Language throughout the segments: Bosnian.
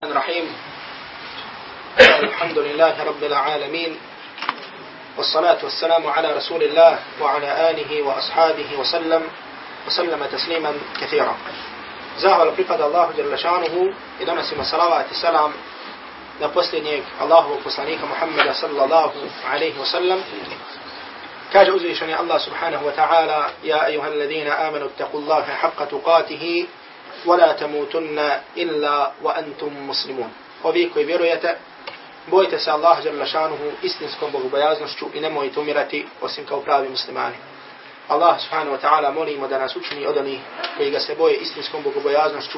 الرحمن الرحيم. الحمد لله رب العالمين. والصلاة والسلام على رسول الله وعلى آله وأصحابه وسلم. وسلم تسليما كثيرا. زاهر بقد الله جل شانه إذا نسم صلاة السلام نقصدنيك الله وقصانيك محمد صلى الله عليه وسلم كاج أزيشني الله سبحانه وتعالى يا أيها الذين آمنوا اتقوا الله حق تقاته ولا تموتن إلا وأنتم مسلمون ovi koji vjerujete, bojite se Allah žele šanuhu istinskom bogobojaznošću i nemojte umirati osim kao pravi muslimani. Allah subhanahu wa ta'ala molimo da nas učini od onih koji ga se boje istinskom bogobojaznošću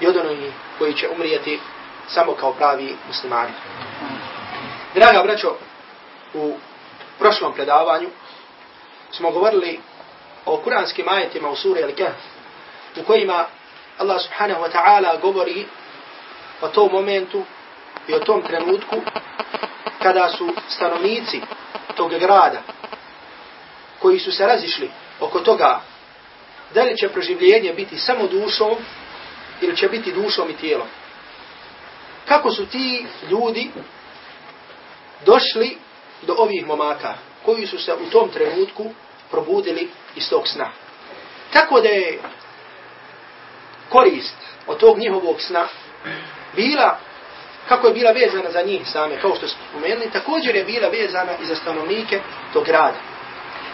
i od onih koji će umrijeti samo kao pravi muslimani. Draga braćo, u prošlom predavanju smo govorili o kuranskim ajetima u suri Al-Kahf u kojima Allah subhanahu wa ta'ala govori o tom momentu i o tom trenutku kada su stanovnici tog grada koji su se razišli oko toga da li će proživljenje biti samo dušom ili će biti dušom i tijelom. Kako su ti ljudi došli do ovih momaka koji su se u tom trenutku probudili iz tog sna. Tako da je korist od tog njihovog sna bila, kako je bila vezana za njih same, kao što smo spomenuli, također je bila vezana i za stanovnike tog grada.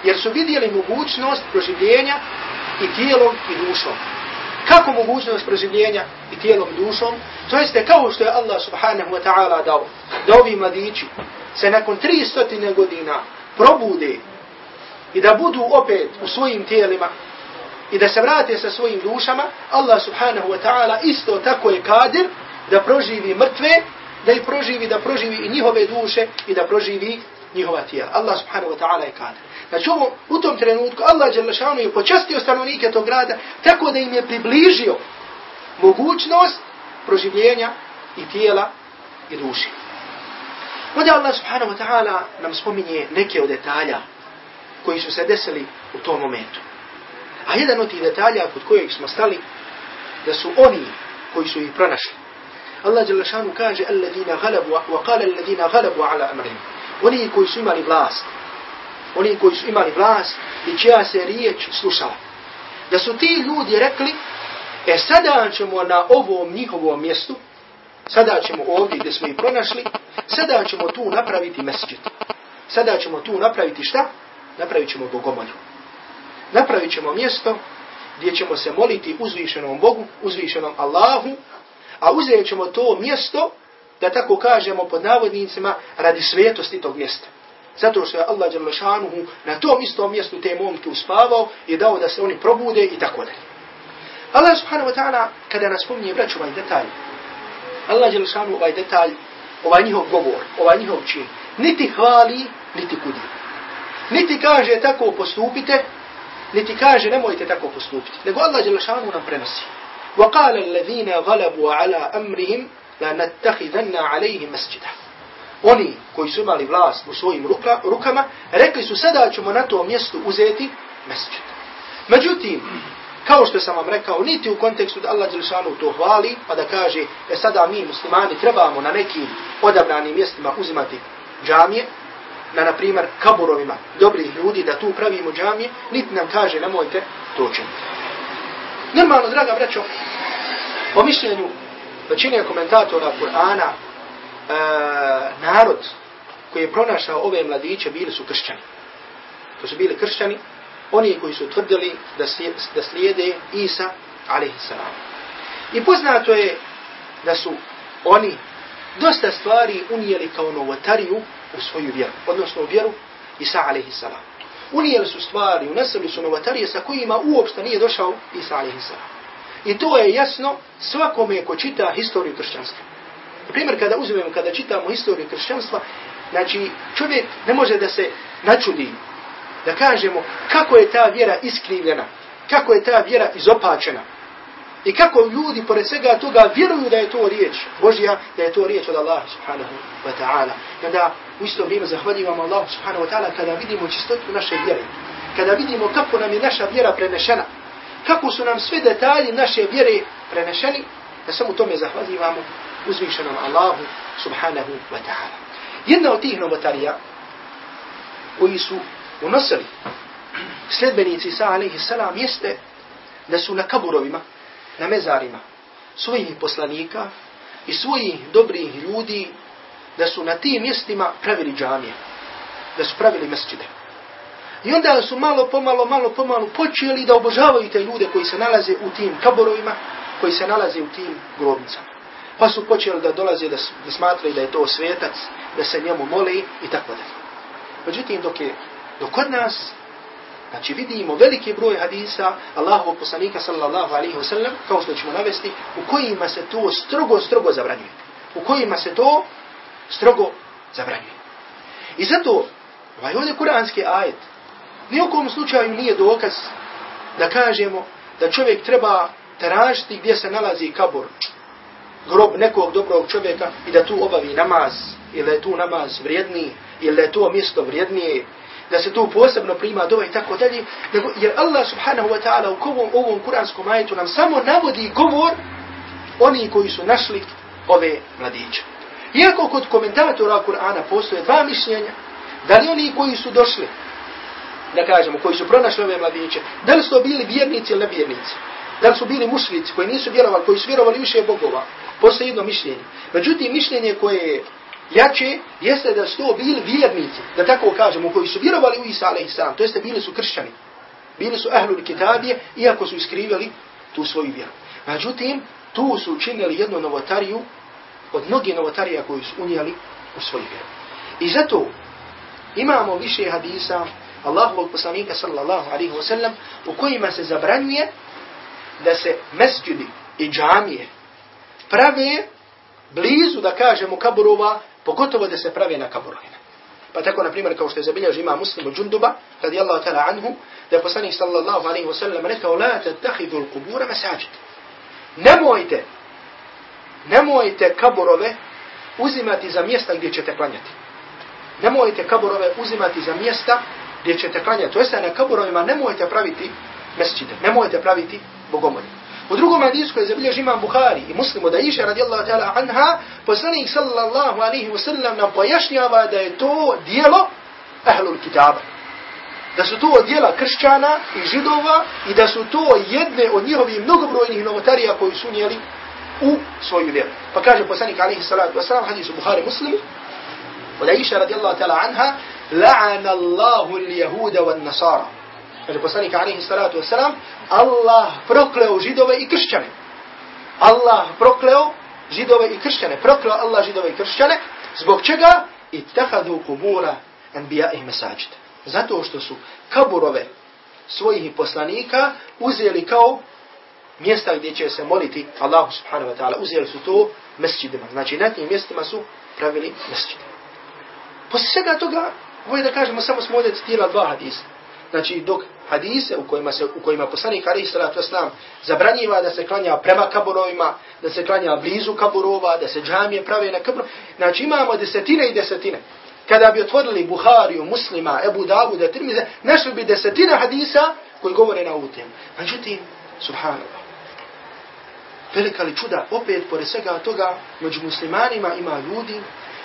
Jer su vidjeli mogućnost proživljenja i tijelom i dušom. Kako mogućnost proživljenja i tijelom i dušom? To jeste kao što je Allah subhanahu wa ta'ala dao da ovi mladići se nakon 300 godina probude i da budu opet u svojim tijelima i da se vrate sa svojim dušama, Allah subhanahu wa ta'ala isto tako je kadir da proživi mrtve, da ih proživi, da proživi i njihove duše i da proživi njihova tijela. Allah subhanahu wa ta'ala je kadir. Znači ovo, u tom trenutku Allah Đerlašanu je počastio stanovnike tog grada tako da im je približio mogućnost proživljenja i tijela i duše. Onda Allah subhanahu wa ta'ala nam spominje neke od detalja koji su se desili u tom momentu. A jedan od tih detalja kod kojeg smo stali, da su oni koji su ih pronašli. Allah Đelešanu kaže, alladina galabu, wa kale alladina galabu ala amrim. Oni koji su imali vlast, oni koji su imali vlast i čija se riječ slušala. Da su ti ljudi rekli, e sada ćemo na ovom njihovom mjestu, sada ćemo ovdje gdje smo ih pronašli, sada ćemo tu napraviti mesđit. Sada ćemo tu napraviti šta? Napravit ćemo bogomolju napravit ćemo mjesto gdje ćemo se moliti uzvišenom Bogu, uzvišenom Allahu, a uzet ćemo to mjesto, da tako kažemo pod navodnicima, radi svetosti tog mjesta. Zato što je Allah Đalešanuhu na tom istom mjestu te momke uspavao i dao da se oni probude i tako dalje. Allah subhanahu wa ta'ala, kada nas spominje braću ovaj detalj, Allah Đalešanuhu ovaj detalj, ovaj njihov govor, ovaj njihov čin, niti hvali, niti kudi. Niti kaže tako postupite, niti kaže nemojte tako postupiti. Nego Allah Đelešanu nam prenosi. وقال الذين غلبوا على أمرهم لا نتخذن عليه مسجدا. Oni koji su imali vlast u svojim ruka, rukama, rekli su sada ćemo na to mjesto uzeti mesđid. Međutim, kao što sam vam rekao, niti u kontekstu da Allah Đelešanu to hvali, pa da kaže da sada mi muslimani trebamo na nekim odabranim mjestima uzimati džamije, na, na primjer, kaburovima dobrih ljudi da tu pravimo džamije, niti nam kaže nemojte to činiti. Normalno, draga braćo, po mišljenju većine komentatora Kur'ana, e, narod koji je pronašao ove mladiće bili su kršćani. To su bili kršćani, oni koji su tvrdili da, da slijede Isa, alaihissalam. I poznato je da su oni dosta stvari unijeli kao novotariju u svoju vjeru, odnosno u vjeru Isa alaihi salam. Unijeli su stvari, uneseli su novatarije sa kojima uopšte nije došao Isa alaihi salam. I to je jasno svakome ko čita historiju kršćanstva. Na primjer, kada uzmemo, kada čitamo historiju kršćanstva, znači čovjek ne može da se načudi, da kažemo kako je ta vjera iskrivljena, kako je ta vjera izopačena, I kako ljudi pored svega toga vjeruju da je to riječ Božja, da je to riječ od Allaha subhanahu wa ta'ala. I onda u isto vrijeme zahvaljivamo Allahu subhanahu wa ta'ala kada vidimo čistotu naše vjere. Kada vidimo kako nam je naša vjera prenešena. Kako su nam sve detalji naše vjere prenešeni. Da samo tome zahvaljivamo uzvišenom Allahu subhanahu wa ta'ala. Jedna od tih novotarija koji su unosili sljedbenici Isa alaihi salam jeste da su na kaburovima, na mezarima svojih poslanika i svojih dobrih ljudi da su na tim mjestima pravili džamije, da su pravili mesčide. I onda su malo pomalo, malo pomalo počeli da obožavaju te ljude koji se nalaze u tim kaborovima, koji se nalaze u tim grobnicama. Pa su počeli da dolaze da, da smatraju da je to svetac, da se njemu moli i tako dalje. Međutim, dok je dok kod nas, znači vidimo veliki broj hadisa Allahovog poslanika sallallahu alaihi wa sallam, kao što ćemo navesti, u kojima se to strogo, strogo zabranjuje. U kojima se to strogo zabranjuje. I zato, ovaj ovdje kuranski ajet, nijekom slučaju nije dokaz da kažemo da čovjek treba tražiti gdje se nalazi kabur, grob nekog dobrog čovjeka i da tu obavi namaz, ili je tu namaz vrijedniji, ili je to mjesto vrijednije, da se to posebno prima dova i tako dalje, jer Allah subhanahu wa ta'ala u ovom, ovom kuranskom ajetu nam samo navodi govor oni koji su našli ove mladiće. Iako kod komentatora Kur'ana postoje dva mišljenja, da li oni koji su došli, da kažemo, koji su pronašli ove mladiće, da li su to bili vjernici ili nevjernici, da li su bili mušlici koji nisu vjerovali, koji su vjerovali više bogova, postoje jedno mišljenje. Međutim, mišljenje koje je jače, jeste da su to bili vjernici, da tako kažemo, koji su vjerovali u Isa a.s. To jeste bili su kršćani. Bili su ahlul kitabije, iako su iskrivali tu svoju vjeru. Međutim, tu su učinili jednu novotariju od mnogih novotarija koji su unijeli u svoju vjeru. I zato imamo više hadisa Allahovog poslanika sallallahu alaihi wa sallam u kojima se zabranjuje da se mesđidi i džamije prave blizu, da kažemo, kaburova, pogotovo da se prave na kaburovima. Pa tako, na primjer, kao što je zabilježi ima muslimu džunduba, radi Allah ta'ala anhu, da je poslanik sallallahu alaihi wa sallam rekao, la tattahidu al kubura mesađid. Nemojte, nemojte kaburove uzimati za mjesta gdje ćete klanjati. Nemojte kaburove uzimati za mjesta gdje ćete klanjati. To jeste na kaburovima nemojte praviti mesčide, nemojte praviti bogomolje. U drugom hadisu koji zabilježi imam Bukhari i muslimu da iše radijallahu ta'ala anha, poslanik sallallahu alaihi wa sallam nam pojašnjava da je to dijelo ahlul kitaba. Da su to dijela kršćana i židova i da su to jedne od njihovih mnogobrojnih novotarija koji su njeli u svoju vjeru. Pa kaže poslanik alaihi salatu wa sallam hadisu Bukhari muslimu, od Aisha radijallahu ta'ala anha, la'ana Allahu l-Jahuda wa nasara. Kaže poslanik alaihi salatu wasalam, Allah prokleo židove i kršćane. Allah prokleo židove i kršćane. Prokleo Allah židove i kršćane. Zbog čega? I tehadu kubura anbiya i mesađid. Zato što su kaburove svojih poslanika uzeli kao mjesta gdje će se moliti Allah subhanahu wa ta'ala. Uzeli su to mesđidima. Znači na tim mjestima su pravili mesčide. Poslije svega toga, ovo je da kažemo, samo smo ovdje citirali dva hadisa. Znači dok hadise u kojima se u kojima poslanik alejhi salatu zabranjiva da se klanja prema kaburovima, da se klanja blizu kaburova, da se džamije prave na kaburu. Znači imamo desetine i desetine. Kada bi otvorili Buhariju, Muslima, Ebu Davuda, Tirmize, našli bi desetine hadisa koji govore na ovu temu. Međutim, subhanallah, velika li čuda, opet pored svega toga, među muslimanima ima ljudi,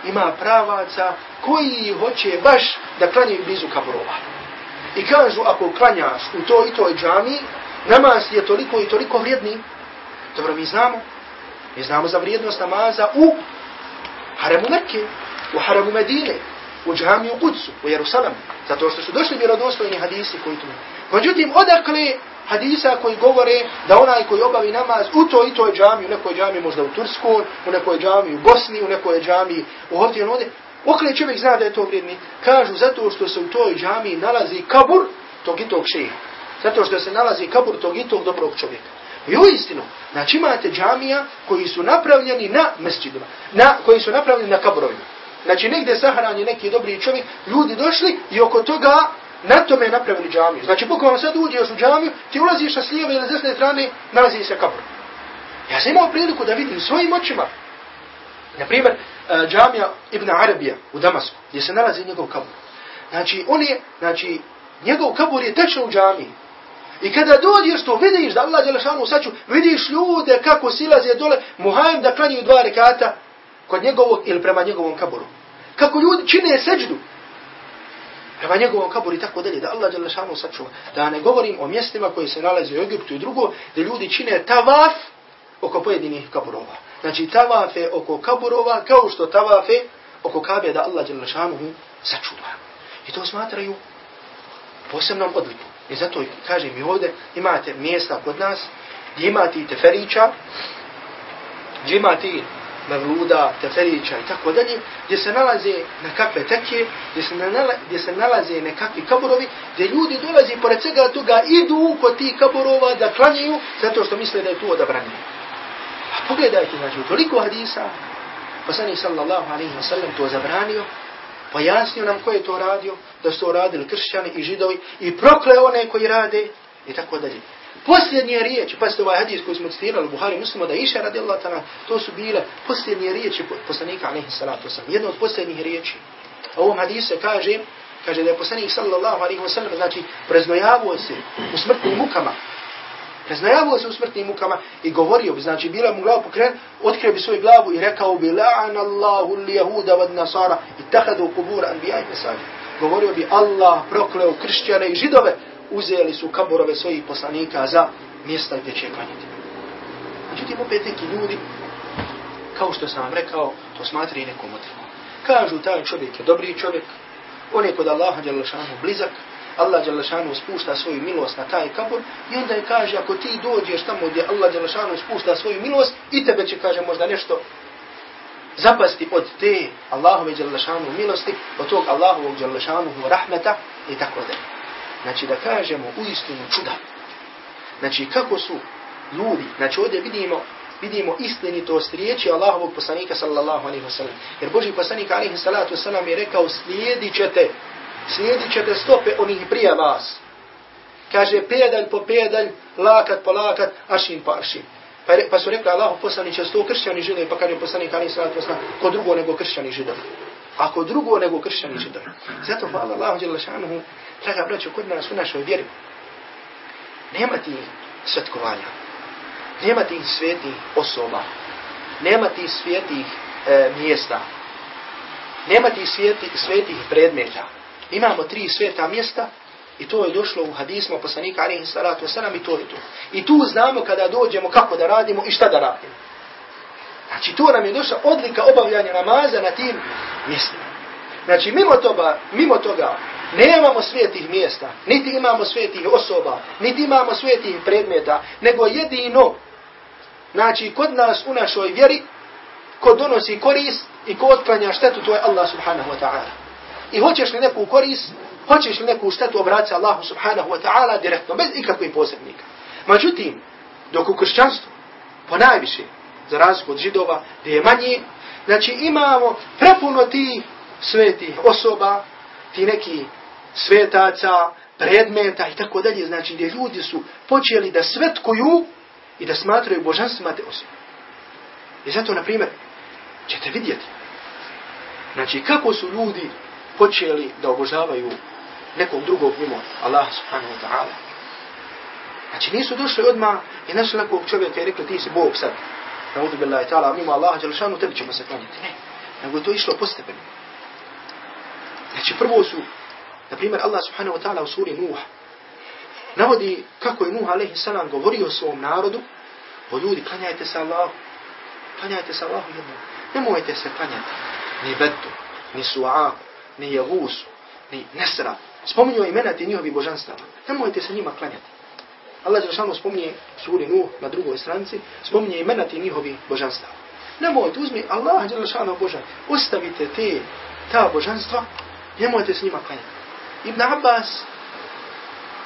ima pravaca koji hoće baš da klanjaju blizu kaburova. I kažu, ako klanjaš u to i toj džami, namaz je toliko i toliko vrijedni. Dobro, mi znamo. Mi znamo za vrijednost namaza u haremu Mekke, u haremu Medine, u džami u Kudsu, u Jerusalem. Zato što su došli vjerodostojni hadisi koji tu. Međutim, odakle hadisa koji govore da onaj koji obavi namaz u toj i toj džami, u nekoj džami možda u Turskoj, u nekoj džami u Bosni, u nekoj džami u ovdje, ovdje, Okle čovjek zna da je to vrijedni? Kažu zato što se u toj džami nalazi kabur tog i tog šeha. Zato što se nalazi kabur tog i tog dobrog čovjeka. I u istinu, znači imate džamija koji su napravljeni na mesčidima, na, koji su napravljeni na kaburovima. Znači negdje sahran je neki dobri čovjek, ljudi došli i oko toga na tome napravili džamiju. Znači bukvalno sad uđeš u džamiju, ti ulaziš sa slijeve ili desne strane, nalazi se kabur. Ja sam imao priliku da vidim svojim očima. Na primjer, Eh, džamija Ibn Arabija u Damasku, gdje se nalazi njegov kabur. Znači, on je, znači, njegov kabur je tečno u džamiji. I kada dođeš to, vidiš da Allah Đelešanu saču, vidiš ljude kako silaze dole, muhajem da klanjuju dva rekata kod njegovog ili prema njegovom kaboru. Kako ljudi čine seđdu prema njegovom kaboru i tako dalje, da Allah Đelešanu sačuva. Da ne govorim o mjestima koji se nalaze u Egiptu i drugo, da ljudi čine tavaf oko pojedinih kaburova. Znači tavafe oko kaburova kao što tavafe oko kabe da Allah Đelešanu sačuva. I to smatraju posebnom odlikom. I zato kažem mi ovdje, imate mjesta kod nas, gdje imate i teferića, gdje imate mevluda, teferića i tako dalje, gdje se nalaze nekakve tekije, gdje se, nala, gdje se nalaze nekakvi kaburovi, gdje ljudi dolazi pored svega toga, idu kod tih kaburova da klanjaju, zato što misle da je tu odabranje. A pogledajte, znači, toliko hadisa, poslani sallallahu alaihi wa sallam to zabranio, pojasnio nam ko je to radio, da su to radili kršćani i židovi i prokleo one koji rade i tako dalje. Posljednje riječi, pa ste ovaj hadis koji smo citirali u Buhari, mislimo da iša radi Allah tala, to su bile posljednje riječi poslanika alaihi salatu sam. Jedna od posljednjih riječi. A ovom hadisu kaže, kaže da je poslanik sallallahu alaihi wa sallam, znači preznojavuo se u smrtnim mukama, preznajavao se u smrtnim mukama i govorio bi, znači bila mu glava pokren, otkrio bi svoju glavu i rekao bi la'an Allahu li jehuda vad nasara i tahadu kubura anbija i. Govorio bi Allah prokleo kršćane i židove, uzeli su kaborove svojih poslanika za mjesta gdje će klanjati. Međutim, opet neki ljudi, kao što sam vam rekao, to smatri nekom odlikom. Kažu, taj čovjek je dobri čovjek, on je kod Allaha blizak, Allah Đalešanu spušta svoju milost na taj kabur i onda je kaže ako ti dođeš tamo gdje Allah Đalešanu spušta svoju milost i tebe će kaže možda nešto zapasti od te Allahove Đalešanu milosti, od tog Allahovog Đalešanu rahmeta i tako da. Znači da kažemo u istinu čuda. Znači kako su ljudi, znači ovdje vidimo vidimo istinitost riječi Allahovog poslanika sallallahu alaihi wa sallam. Jer Boži poslanik alaihi salatu wa sallam je rekao slijedit ćete slijedit ćete stope onih prije vas. Kaže, pedalj po pedalj, lakat po lakat, ašin po ašin. Pa, re, pa su rekli, Allah poslaniće, sto kršćani židovi, pa kaže poslanik Ali Salatu Osman, ko drugo nego kršćani židovi. Ako drugo nego kršćani židovi. Zato hvala Allahu djela Šanuhu, draga braću, kod nas u našoj vjeri, nema ti svetkovanja, nema ti svetih osoba, nema ti svetih e, mjesta, nema ti sveti, svetih predmeta, Imamo tri sveta mjesta i to je došlo u hadismu poslanika alaihi salatu wasalam i to je to. I tu znamo kada dođemo kako da radimo i šta da radimo. Znači to nam je došla odlika obavljanja namaza na tim mjestima. Znači mimo toga, mimo toga nemamo svetih mjesta, niti imamo svetih osoba, niti imamo svetih predmeta, nego jedino, znači kod nas u našoj vjeri, ko donosi korist i ko otklanja štetu, to je Allah subhanahu wa ta'ala. I hoćeš li neku koris, hoćeš li neku štetu obraci Allahu subhanahu wa ta'ala direktno, bez ikakvih posrednika. Međutim, dok u kršćanstvu, po najviše, za razliku od židova, gdje je manji, znači imamo prepuno ti svetih osoba, ti neki svetaca, predmeta i tako dalje, znači gdje ljudi su počeli da svetkuju i da smatraju božanstvima te osobe. I zato, na primjer, ćete vidjeti, znači kako su ljudi počeli da obožavaju nekog drugog mimo Allah subhanahu wa ta'ala. Znači nisu došli odmah i našli nekog čovjeka i rekli ti si Bog sad. Naudu billahi ta'ala, mimo Allaha Đelšanu, tebi ćemo se klanjati. Ne, nego je to išlo postepeno. Znači prvo su, na primjer Allah subhanahu wa ta'ala u suri Nuh, navodi kako je Nuh alaihi salam govorio svom narodu, o ljudi, klanjajte se Allahu, klanjajte se Allahu jednom. Nemojte se klanjati ni beddu, ni Su'aku, ni Javusu, ni Nesra. Spominju imena ti njihovi božanstava. Nemojte se njima klanjati. Allah je samo spominje suri Nuh na drugoj stranci, spominje imena ti njihovi božanstava. Nemojte, uzmi Allah je šano Božan. Ostavite te, ta božanstva, nemojte se njima klanjati. Ibn Abbas,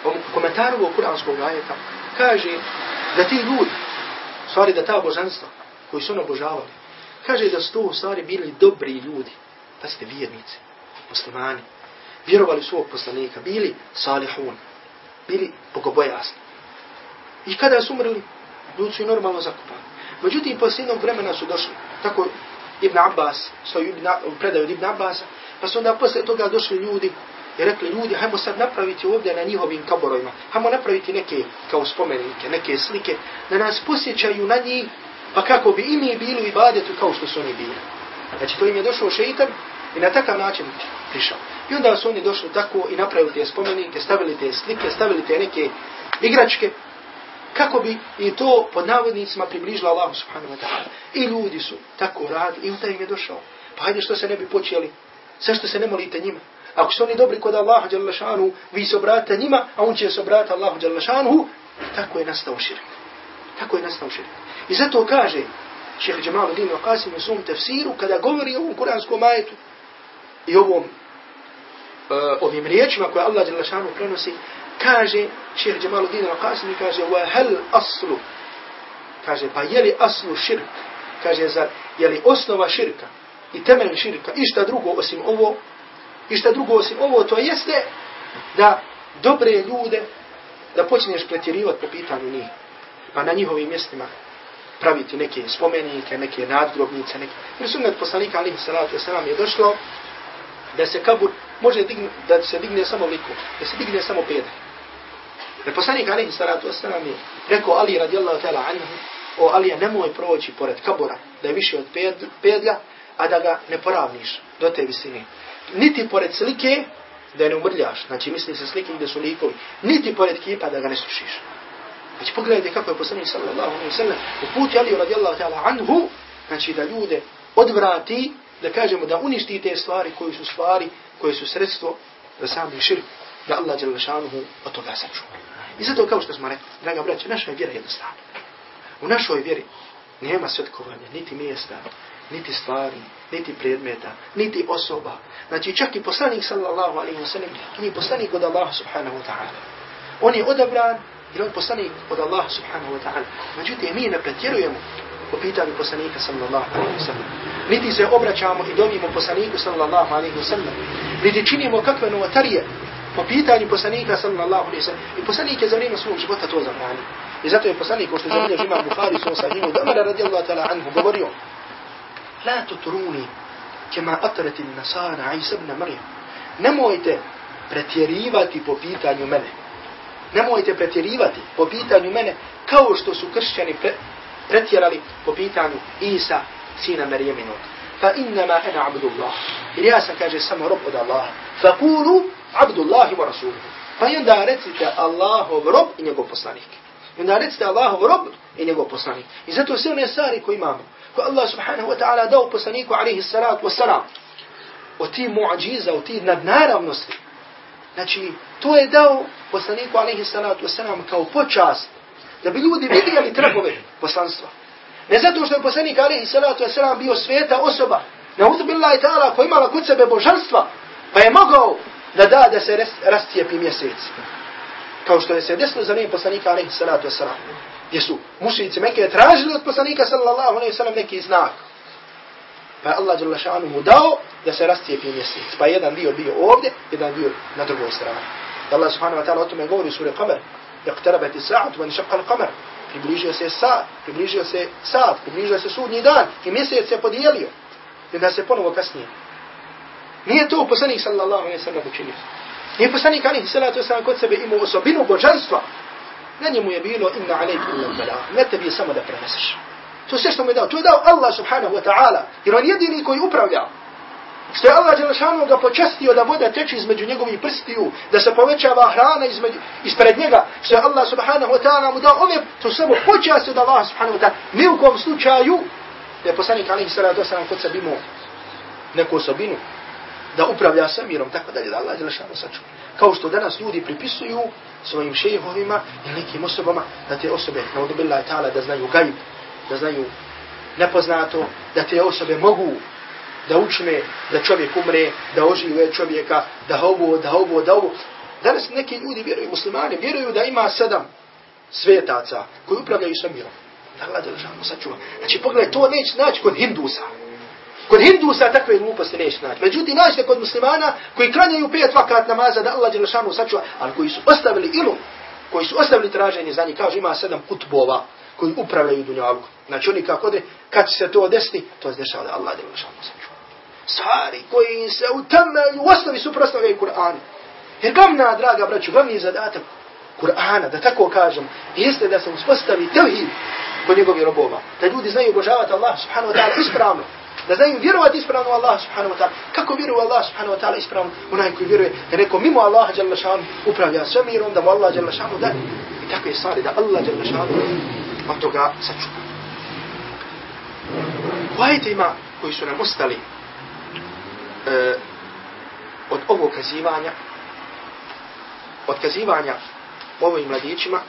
u komentaru ovog kuranskog ajeta, kaže da ti ljudi, stvari da ta božanstva, koji su ono božavali, kaže da su to u stvari bili dobri ljudi, da ste vjernici muslimani, vjerovali svog poslanika, bili salihun, bili bogobojasni. I kada su umrli, ljudi su i normalno zakupani. Međutim, poslije jednog vremena su došli, tako Ibn Abbas, stoji Ibn, predaju Ibn Abbasa, pa su onda poslije toga došli ljudi i rekli ljudi, hajmo sad napraviti ovdje na njihovim kaborovima, hajmo napraviti neke kao spomenike, neke slike, da nas posjećaju na njih, pa kako bi i mi bili u ibadetu kao što su oni bili. Znači to im je došao šeitan i na takav način prišao. I onda su oni došli tako i napravili te spomenike, stavili te slike, stavili te neke igračke, kako bi i to pod navodnicima približilo Allahu subhanahu wa ta'ala. I ljudi su tako radili i u taj im je došao. Pa hajde što se ne bi počeli, sve što se ne molite njima. Ako su oni dobri kod Allaha Đalešanu, vi se obratite njima, a on će se obratiti Allahu Đalešanu, tako je nastao širk. Tako je nastao širk. I zato kaže šehr Džamaluddin Qasim u svom tefsiru, kada govori o ovom kuranskom majetu i ovom, uh, ovim riječima koje Allah Đelešanu prenosi, kaže šir Džemaludin Al-Qasim kaže, wa hel aslu, kaže, pa je li aslu širk, kaže, zar, je li osnova širka i temelj širka, išta drugo osim ovo, I šta drugo osim ovo, to jeste da dobre ljude, da počneš pretjerivati po pitanju njih. Pa na njihovim mjestima praviti neke spomenike, neke nadgrobnice, neke... Jer sunnet poslanika alihi salatu wasalam je došlo da se kabur može digne, da se digne samo liku, da se digne samo peder. Jer poslanik alaihi salatu wasalam je rekao Ali radijallahu ta'ala anhu, o Alija nemoj proći pored kabura, da je više od pedlja, a da ga ne poravniš do te visine niti pored slike da ne umrljaš, znači misli se slike gdje su likovi, niti pored kipa da ga ne slušiš. Znači pogledajte kako je poslanik sallallahu alaihi sallam uputi Ali radijallahu ta'ala anhu, znači da ljude odvrati, da kažemo da uništi te stvari koje su stvari, koje su sredstvo za sami širk, da Allah jalla šanuhu od toga sačuva. I zato kao što smo rekli, draga braća, naša je vjera jednostavna. U našoj vjeri nema svetkovanja, niti mjesta, niti stvari, niti predmeta, niti osoba. Znači čak i poslanik sallallahu alaihi wa sallam, on je poslanik od Allaha subhanahu wa ta'ala. On je odabran jer on poslanik od Allaha subhanahu wa ta'ala. Međutim, mi ne pretjerujemo po pitanju poslanika sallallahu alaihi wa sallam. Niti se obraćamo i dovimo poslaniku sallallahu alaihi wa sallam. Niti činimo kakve novotarije po pitanju poslanika sallallahu alaihi wa sallam. I poslanik je za vrijeme svog života to zabranio. I zato je poslanik, ko što je zabilježi imam Bukhari, svoj sahimu, da Umar radijallahu ta'ala anhu govorio, La tutruni kema atrati nasara Isa ibn Marijam. Nemojte pretjerivati po pitanju mene. Nemojte pretjerivati po pitanju mene kao što su kršćani pre, pretjerali po pitanju Isa, sina Marijeminog. Fa innama ana abdullah. Jer ja sam kaže samo rob od Allaha. Fa kulu abdullahi wa rasuluhu. Pa i onda recite Allahov rob i njegov poslanik. I onda recite Allahov rob i njegov poslanik. I zato sve one stvari koje imamo, ko Allah subhanahu wa ta'ala dao poslaniku alaihi salatu wa salam, o ti muadžiza, o ti nadnaravnosti. Znači, to je dao poslaniku alaihi salatu wa salam kao počast, da bi ljudi vidjeli tragove poslanstva. Ne zato što je poslanik alaihi salatu wa bio sveta osoba, na uzbillahi ta'ala koja imala kod sebe božanstva, pa je mogao da da da se rastijepi mjesec. Kao što je se desilo za vrijeme poslanika alaihi salatu wa gdje su mušnici Mekke tražili od poslanika sallallahu alaihi sallam neki znak. Pa je Allah jalla šanu mu dao da se rastijepi mjesec. Pa jedan dio bio ovdje, jedan dio na drugoj strani. Allah subhanahu wa ta'ala o tome govori u suri Qamar. اقتربت sa'at وانشق القمر al-qamar. Približio se sa'at, približio se sa'at, približio se sudnji dan i mjesec se podijelio. I da se ponovo kasnije. Nije to poslanik sallallahu alaihi sallam učinio. Nije poslanik alaihi sallatu sallam kod sebe imao osobinu božanstva na njemu je bilo inna alejku illa bala. Ne tebi samo da preneseš. To sve što mu je dao. To je dao Allah subhanahu wa ta'ala. Jer on jedini koji upravlja. Što je Allah Đelešanu ga počestio da voda teče između njegovih prstiju, da se povećava hrana između, ispred njega, što je Allah subhanahu wa ta'ala mu dao ove, to samo počasti od Allah subhanahu wa ta'ala. Mi u kom slučaju, da je poslanik alaihi sallatu wasallam kod sebi imao neku osobinu, da upravlja svemirom, tako dalje, da Allah Đelešanu sačuva. Kao što danas ljudi pripisuju svojim šejhovima ili nekim osobama, da te osobe, na udubila ta'ala, da znaju gajb, da znaju nepoznato, da te osobe mogu da učne da čovjek umre, da ožive čovjeka, da ovo, da ovo, da ovo. Danas neki ljudi vjeruju, muslimani, vjeruju da ima sedam svetaca koji upravljaju svemirom. Da Allah Đelešanu sačuva. Znači, pogledaj, to neće naći kod Hindusa. Kod Hindusa takve gluposti neće naći. Međutim, naćete kod muslimana koji klanjaju pet vakat namaza da Allah Đelešanu sačuva, ali koji su ostavili ilum, koji su ostavili traženje za njih, kaže ima sedam kutbova koji upravljaju dunjavu. Znači oni kako ode, kad će se to desiti, to se dešava da Allah Đelešanu sačuva. Stvari koji se u temelju, u osnovi suprostavljaju Kur'an. Jer glavna, draga braću, glavni zadatak Kur'ana, da tako kažem, jeste da se uspostavi tevhid kod njegovih robova. Da ljudi znaju obožavati Allah subhanahu wa ta'ala ispravno. Da znaju vjerovati ispravno Allah subhanahu wa ta'ala. Kako vjeruje Allah subhanahu wa ta'ala ispravno? Onaj koji vjeruje da neko mimo Allaha jalla šanu upravlja sve mirom, da mu Allah jalla šanu da. I tako je stvari da Allah jalla šanu od toga sačuva. U ima koji su nam ostali e, od ovog kazivanja, od kazivanja ovim mladićima,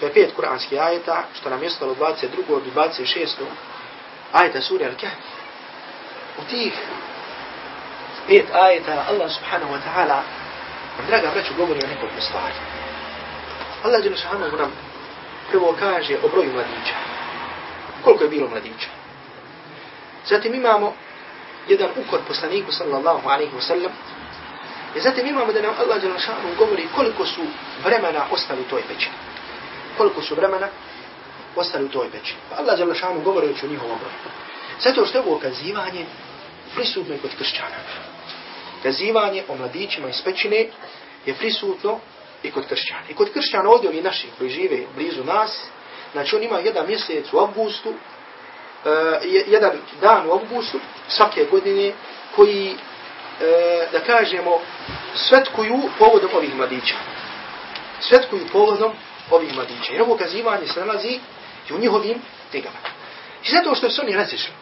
to je pet kuranskih ajeta, što nam je ostalo 22. i 26. ajeta suri Al-Kahf. U tih pet ajeta Allah subhanahu wa ta'ala nam, draga braću, govori o nekoliko stvari. Allah subhanahu nam prvo kaže o broju mladića. Koliko je bilo mladića? Zatim imamo jedan ukor poslaniku sallallahu alaihi wa sallam. I zatim imamo da nam Allah Đelešanu govori koliko su vremena ostali u toj peći. Koliko su vremena ostali u toj peći. Pa Allah Đelešanu govori o njihovom broju. Zato što je ovo kazivanje prisutno i kod kršćana. Kazivanje o mladićima iz pećine je prisutno i kod kršćana. I kod kršćana ovdje ovi naši koji žive blizu nas, znači on ima jedan mjesec u avgustu, E, jedan dan u avgustu svake godine koji, uh, da kažemo, svetkuju povodom ovih mladića. Svetkuju povodom ovih mladića. Jer ovo kazivanje se nalazi i u njihovim knjigama. I zato što su oni razišli.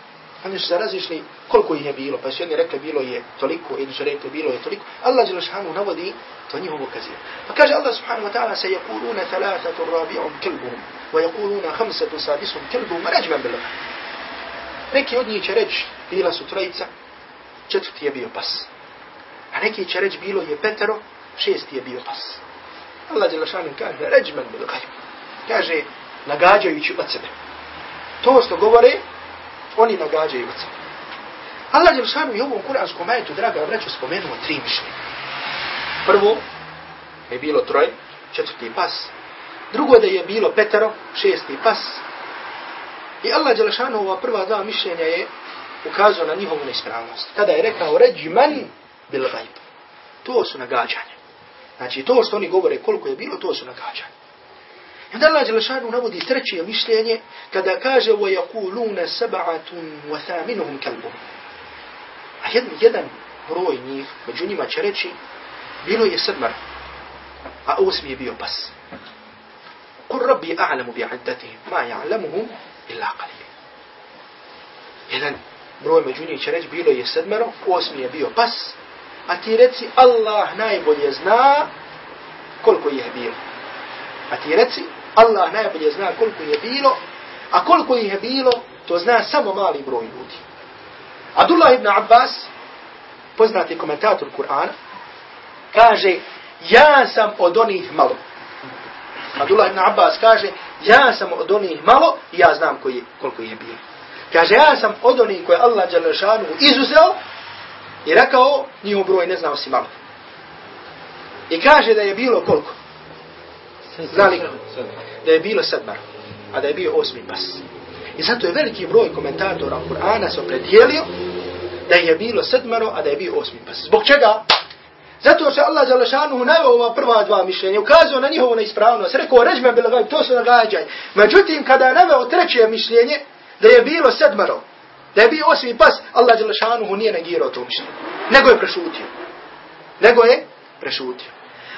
Oni su se razišli koliko ih je bilo. Pa su jedni rekli bilo je toliko, jedni su rekli bilo je toliko. Allah Đelešanu navodi to njihovo kazivanje. Pa kaže Allah subhanahu wa ta'ala se yakuluna thalatatu rabi'um kilbuhum wa yakuluna khamsatu sadisum kilbuhum rajman bilo. Neki od njih će reći bila su trojica, četvrti je bio pas. A neki će reći bilo je petero, šesti je bio pas. Allah Đelešanu kaže rajman bilo. Kaže nagađajući od sebe. To što govore, oni nagađaju od sebe. Allah Đelšanu i ovom kuranskom majetu, draga braću, spomenuo tri mišljenja. Prvo je bilo troj, četvrti pas. Drugo da je bilo petero, šesti pas. I Allah Đelšanu ova prva dva mišljenja je ukazao na njihovu neispravnost. Kada je rekao, ređi man bil gajb. To su nagađanje. Znači, to što oni govore koliko je bilo, to su nagađanje. I onda Allah Đelešanu navodi treće mišljenje kada kaže وَيَقُولُونَ سَبَعَةٌ وَثَامِنُهُمْ كَلْبُهُمْ A jedan, jedan broj njih, među njima će reći, bilo je sedmar, a osmi je bio pas. قُلْ رَبِّي أَعْلَمُ بِعَدَّتِهِمْ مَا يَعْلَمُهُمْ illa qalil. Jedan broj među njih će reći, bilo je sedmero, osmi je bio pas, a ti reci, Allah najbolje zna koliko ih je bilo. A ti reci, Allah najbolje zna koliko je bilo, a koliko ih je bilo, to zna samo mali broj ljudi. Abdullah ibn Abbas, poznati komentator Kur'ana, kaže, ja sam od onih malo. Abdullah ibn Abbas kaže, ja sam od onih malo i ja znam koji, koliko je bilo. Kaže, ja sam od onih koje Allah Đalešanu izuzeo i rekao, njihov broj ne znao si malo. I kaže da je bilo koliko? Znali da je bilo sedmar, a da je bio osmi pas. I zato je veliki broj komentatora Kur'ana se opredijelio da je bilo sedmaro, a da je bio osmi pas. Zbog čega? Zato što Allah Đalešanuhu navio ova prva dva mišljenja, ukazao na njihovu neispravnost, rekao, ređme bilo gajb, to su nagađaj. Međutim, kada je navio treće mišljenje, da je bilo sedmaro, da je bio osmi pas, Allah Đalešanuhu nije negirao to mišljenje. Nego je prešutio. Nego je prešutio.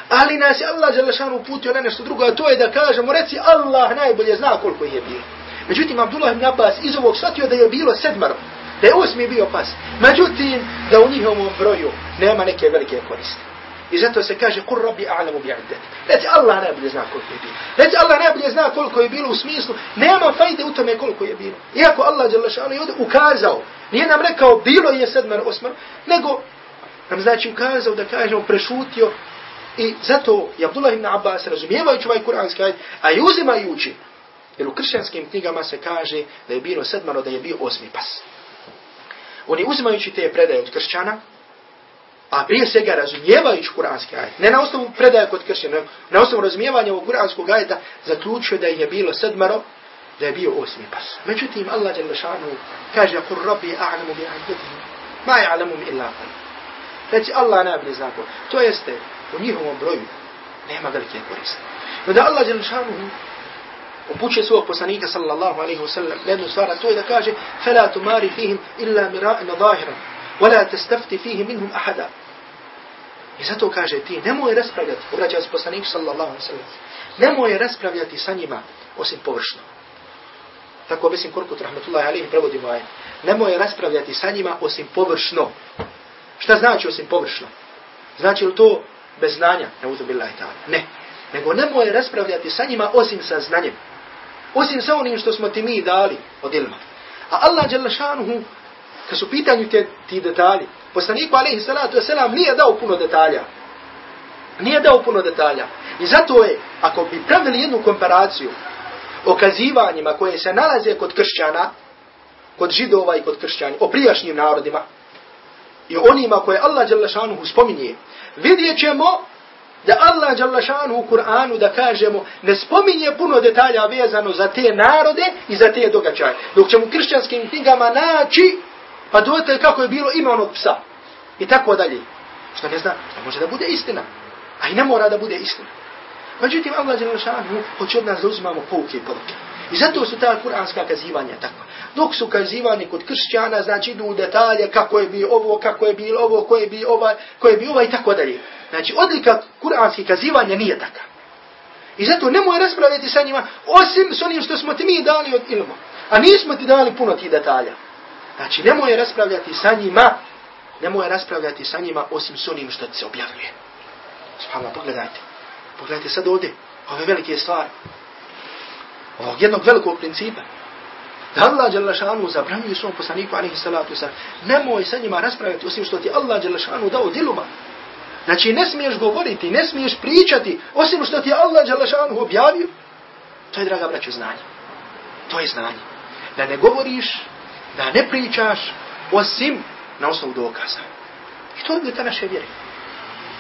Ali nas je Allah Đalešanuhu putio na nešto drugo, a to je da kažemo, reci Allah najbolje zna koliko je bilo. Međutim, Abdullah ibn Abbas iz ovog shvatio da je bilo sedmaro, da je osmi bio pas. Međutim, da u njihovom broju nema neke velike koriste. I zato se kaže, kur rabbi a'lamu bi'addet. Reci, Allah najbolje zna koliko je bilo. Reci, Allah najbolje zna koliko je bilo u smislu, nema fajde u tome koliko je bilo. Iako Allah Đalešanu je ukazao, nije nam rekao, bilo je sedmar, osmar, nego nam znači ukazao da kažemo, prešutio I zato je Abdullah ibn Abbas razumijevajući ovaj kuranski ajd, a i uzimajući, jer u kršćanskim knjigama se kaže da je bilo sedmano, da je bio osmi pas. Oni uzimajući te predaje od kršćana, a prije svega razumijevajući kuranski ajet, ne na osnovu predaje kod kršćana, na osnovu razumijevanja ovog kuranskog ajeta, zaključio da je bilo sedmaro, da je bio osmi pas. Međutim, Allah kaže, kur rabbi a'lamu bi a'lamu ma ja'lamu illa qal. Reci Allah najbolje zna. To jeste, u njihovom broju nema velike koriste. No da Allah Đelešanu upuće svog poslanika sallallahu alaihi wa sallam na jednu stvar, to je da kaže فَلَا تُمَارِ فِيهِمْ إِلَّا مِرَاءٍ ظَاهِرًا وَلَا تَسْتَفْتِ فِيهِ مِنْهُمْ أَحَدًا I zato kaže ti, nemoj raspravljati, obraća se poslanik sallallahu alaihi wa sallam, nemoj raspravljati sa njima osim površno. Tako mislim Korkut rahmatullahi alaihi prevodimo aj. Nemoj raspravljati sa njima osim površno. Šta znači osim površno? Znači li to bez znanja? Ne uzu billahi ta'ala. Ne. Nego nemoj raspravljati sa njima osim sa znanjem. Osim sa onim što smo ti mi dali od ilma. A Allah jalla šanuhu, kad su pitanju te, ti detalji, poslaniku alaihi salatu wasalam nije dao puno detalja. Nije dao puno detalja. I zato je, ako bi pravili jednu komparaciju o kazivanjima koje se nalaze kod kršćana, kod židova i kod kršćana, o prijašnjim narodima, i onima koje Allah Đalešanuhu spominje, vidjet ćemo da Allah Đalašanu u Kur'anu, da kažemo, ne spominje puno detalja vezano za te narode i za te događaje. Dok ćemo u kršćanskim knjigama naći, pa dojete kako je bilo ime onog psa. I tako dalje. Što ne zna, što može da bude istina. A i ne mora da bude istina. Međutim, Allah Đalašanu hoće od nas da uzimamo pouke i poruke. I zato su ta kuranska kazivanja takva. Dok su kazivani kod kršćana, znači idu u detalje kako je bio ovo, kako je bilo ovo, ko je bio ovaj, ko je bio ovaj i tako dalje. Znači, odlika kuranski kazivanja nije takav. I zato nemoj raspravljati sa njima, osim s onim što smo ti mi dali od ilma. A nismo ti dali puno tih detalja. Znači, nemoj raspravljati sa njima, nemoj raspravljati sa njima, osim s onim što ti se objavljuje. Subhanallah, pogledajte. Pogledajte sad ovdje, ove velike stvari ovog jednog velikog principa. Da Allah Đelešanu zabranjuje svom poslaniku, alihi salatu sa, nemoj sa njima raspraviti, osim što ti Allah Đelešanu dao diluma. Znači, ne smiješ govoriti, ne smiješ pričati, osim što ti Allah Đelešanu objavio. To je, draga braću, znanje. To je znanje. Da ne govoriš, da ne pričaš, osim na osnovu dokaza. I to je ta naše vjere.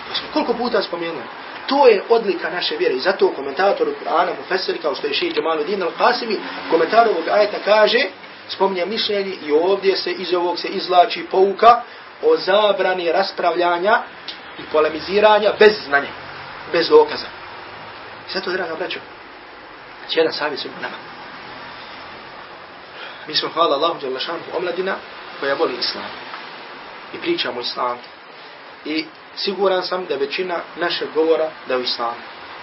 To smo koliko puta spomenuli. To je odlika naše vjere. I zato komentator Kur'ana, Mufessir, kao što je šeji Jamaluddin al-Qasimi, komentator ovog ajeta kaže, spominje mišljenje i ovdje se iz ovog se izlači pouka o zabrani raspravljanja i polemiziranja bez znanja, bez dokaza. I zato, draga braćo, znači jedan savjet svima nama. Mi smo, hvala Allahu, Đalašanu, omladina koja voli islam. I pričamo islam. I siguran sam da većina našeg govora da u islamu.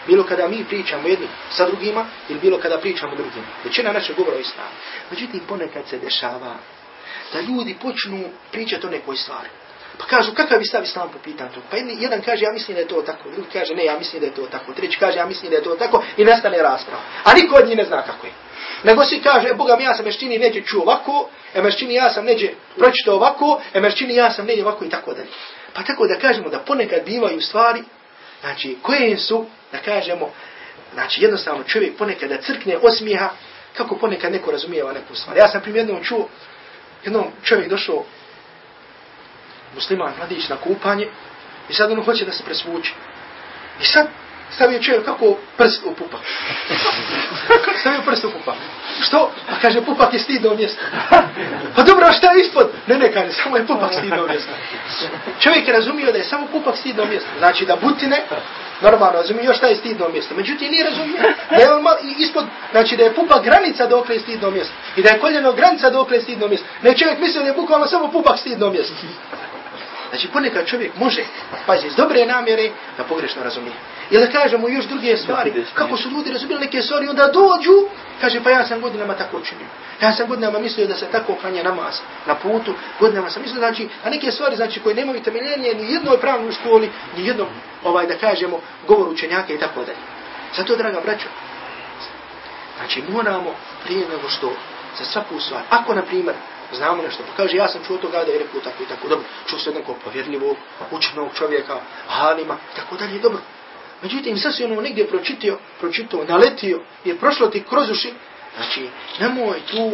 Bilo kada mi pričamo jedni sa drugima ili bilo kada pričamo drugima. Većina našeg govora je u islamu. Međutim, ponekad se dešava da ljudi počnu pričati o nekoj stvari. Pa kažu, kakav bi stav islam po pitanju? Pa jedni, jedan kaže, ja mislim da je to tako. Drugi kaže, ne, ja mislim da je to tako. Treći kaže, ja mislim da je to tako. I nastane rasprava. A niko od njih ne zna kako je. Nego si kaže, e, Boga mi ja sam mešćini neđe čuo ovako, e mešćini ja sam neđe pročito ovako, e mešćini ja sam neđe ovako i tako dalje. Pa tako da kažemo da ponekad bivaju stvari, znači koje su, da kažemo, znači jednostavno čovjek ponekad da crkne osmijeha, kako ponekad neko razumijeva neku stvar. Ja sam primjedno čuo, jednom čovjek došao, musliman, mladić na kupanje, i sad ono hoće da se presvuče. I sad stavio čovjek kako prst u pupak. stavio prst u pupak. Što? Pa kaže, pupak je stidno mjesto. Pa dobro, a šta je ispod? Ne, ne, kaže, samo je pupak stidno mjesto. Čovjek je razumio da je samo pupak stidno mjesto. Znači da butine, normalno razumio šta je stidno mjesto. Međutim, nije razumio da je mal, ispod, znači da je pupak granica dok je stidno mjesto. I da je koljeno granica dok je stidno mjesto. Ne, čovjek mislio da je bukvalno samo pupak stidno mjesto. Znači ponekad čovjek može, pazi, iz dobre namjere da pogrešno razumije. I da kažemo još druge stvari, kako su ljudi razumili neke stvari, onda dođu, kaže pa ja sam godinama tako činio. Ja sam godinama mislio da se tako klanja namaz na putu, godinama sam mislio, znači, a neke stvari znači, koje nemaju temeljenje ni jednoj pravnoj školi, ni jednom, ovaj, da kažemo, govor učenjaka i tako dalje. Zato, draga braćo, znači moramo prije nego što za svaku stvar, ako, na primjer, znamo nešto. Pa kaže, ja sam čuo toga da je rekao tako i tako. Dobro, čuo se jednog povjerljivog, učenog čovjeka, halima, tako dalje, dobro. Međutim, sad si ono negdje pročitio, pročitao, naletio, je prošlo ti kroz uši, znači, nemoj tu